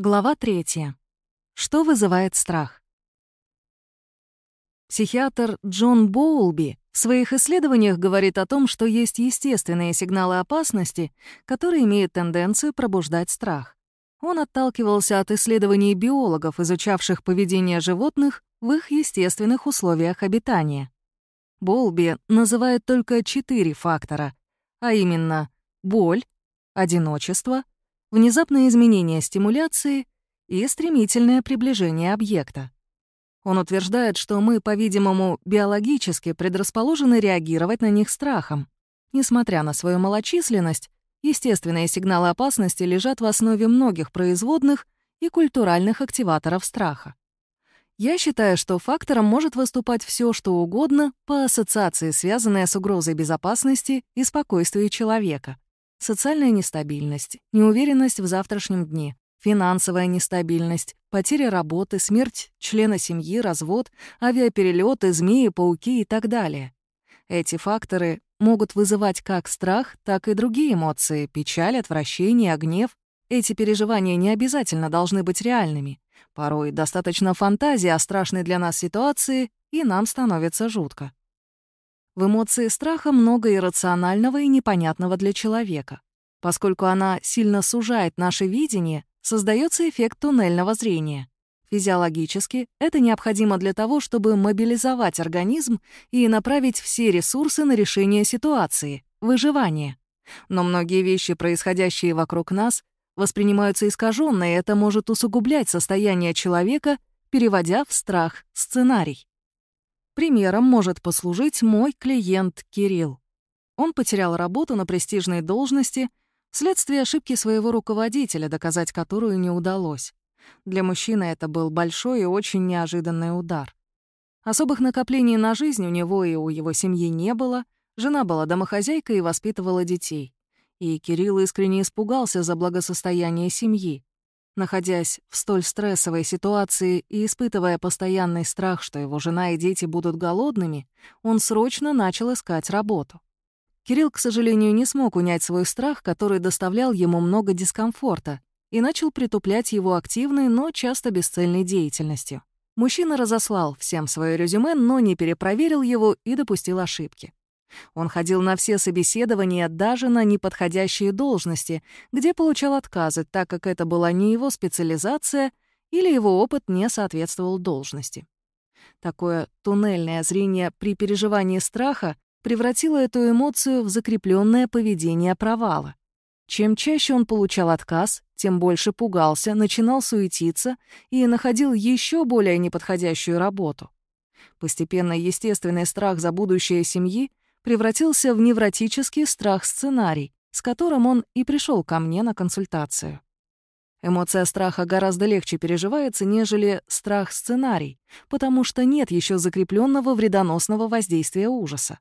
Глава третья. Что вызывает страх? Психиатр Джон Боулби в своих исследованиях говорит о том, что есть естественные сигналы опасности, которые имеют тенденцию пробуждать страх. Он отталкивался от исследований биологов, изучавших поведение животных в их естественных условиях обитания. Боулби называет только четыре фактора, а именно боль, одиночество, внезапное изменение стимуляции и стремительное приближение объекта. Он утверждает, что мы, по-видимому, биологически предрасположены реагировать на них страхом. Несмотря на свою малочисленность, естественные сигналы опасности лежат в основе многих производных и культуральных активаторов страха. Я считаю, что фактором может выступать все, что угодно по ассоциации, связанная с угрозой безопасности и спокойствию человека — Социальная нестабильность, неуверенность в завтрашнем дне, финансовая нестабильность, потеря работы, смерть члена семьи, развод, авиаперелеты, змеи, пауки и так далее. Эти факторы могут вызывать как страх, так и другие эмоции — печаль, отвращение, гнев. Эти переживания не обязательно должны быть реальными. Порой достаточно фантазии о страшной для нас ситуации, и нам становится жутко. В эмоции страха много иррационального и непонятного для человека. Поскольку она сильно сужает наше видение, создается эффект туннельного зрения. Физиологически это необходимо для того, чтобы мобилизовать организм и направить все ресурсы на решение ситуации, выживание. Но многие вещи, происходящие вокруг нас, воспринимаются искаженно, и это может усугублять состояние человека, переводя в страх сценарий. Примером может послужить мой клиент Кирилл. Он потерял работу на престижной должности вследствие ошибки своего руководителя, доказать которую не удалось. Для мужчины это был большой и очень неожиданный удар. Особых накоплений на жизнь у него и у его семьи не было, жена была домохозяйкой и воспитывала детей. И Кирилл искренне испугался за благосостояние семьи. Находясь в столь стрессовой ситуации и испытывая постоянный страх, что его жена и дети будут голодными, он срочно начал искать работу. Кирилл, к сожалению, не смог унять свой страх, который доставлял ему много дискомфорта, и начал притуплять его активной, но часто бесцельной деятельностью. Мужчина разослал всем свое резюме, но не перепроверил его и допустил ошибки. Он ходил на все собеседования, даже на неподходящие должности, где получал отказы, так как это была не его специализация или его опыт не соответствовал должности. Такое туннельное зрение при переживании страха превратило эту эмоцию в закрепленное поведение провала. Чем чаще он получал отказ, тем больше пугался, начинал суетиться и находил еще более неподходящую работу. Постепенно естественный страх за будущее семьи превратился в невротический страх-сценарий, с которым он и пришел ко мне на консультацию. Эмоция страха гораздо легче переживается, нежели страх-сценарий, потому что нет еще закрепленного вредоносного воздействия ужаса.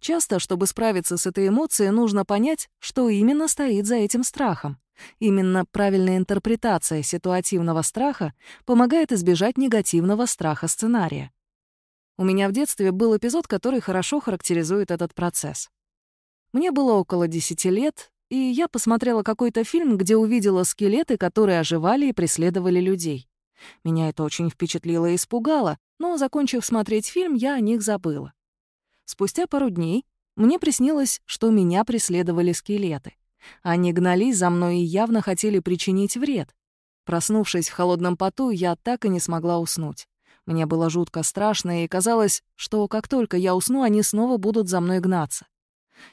Часто, чтобы справиться с этой эмоцией, нужно понять, что именно стоит за этим страхом. Именно правильная интерпретация ситуативного страха помогает избежать негативного страха-сценария. У меня в детстве был эпизод, который хорошо характеризует этот процесс. Мне было около 10 лет, и я посмотрела какой-то фильм, где увидела скелеты, которые оживали и преследовали людей. Меня это очень впечатлило и испугало, но, закончив смотреть фильм, я о них забыла. Спустя пару дней мне приснилось, что меня преследовали скелеты. Они гнались за мной и явно хотели причинить вред. Проснувшись в холодном поту, я так и не смогла уснуть. Мне было жутко страшно, и казалось, что как только я усну, они снова будут за мной гнаться.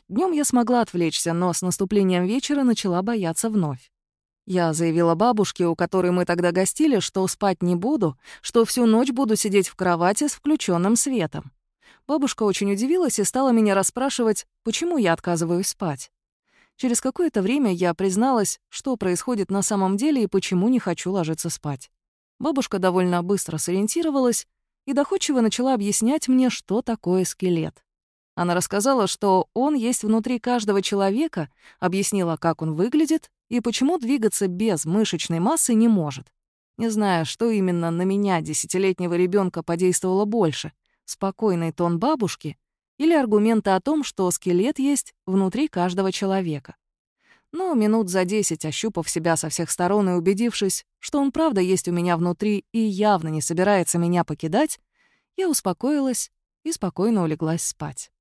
Днем я смогла отвлечься, но с наступлением вечера начала бояться вновь. Я заявила бабушке, у которой мы тогда гостили, что спать не буду, что всю ночь буду сидеть в кровати с включенным светом. Бабушка очень удивилась и стала меня расспрашивать, почему я отказываюсь спать. Через какое-то время я призналась, что происходит на самом деле и почему не хочу ложиться спать. Бабушка довольно быстро сориентировалась и доходчиво начала объяснять мне, что такое скелет. Она рассказала, что он есть внутри каждого человека, объяснила, как он выглядит и почему двигаться без мышечной массы не может. Не знаю, что именно на меня, десятилетнего ребенка, подействовало больше — спокойный тон бабушки или аргументы о том, что скелет есть внутри каждого человека. Но минут за десять, ощупав себя со всех сторон и убедившись, что он правда есть у меня внутри и явно не собирается меня покидать, я успокоилась и спокойно улеглась спать.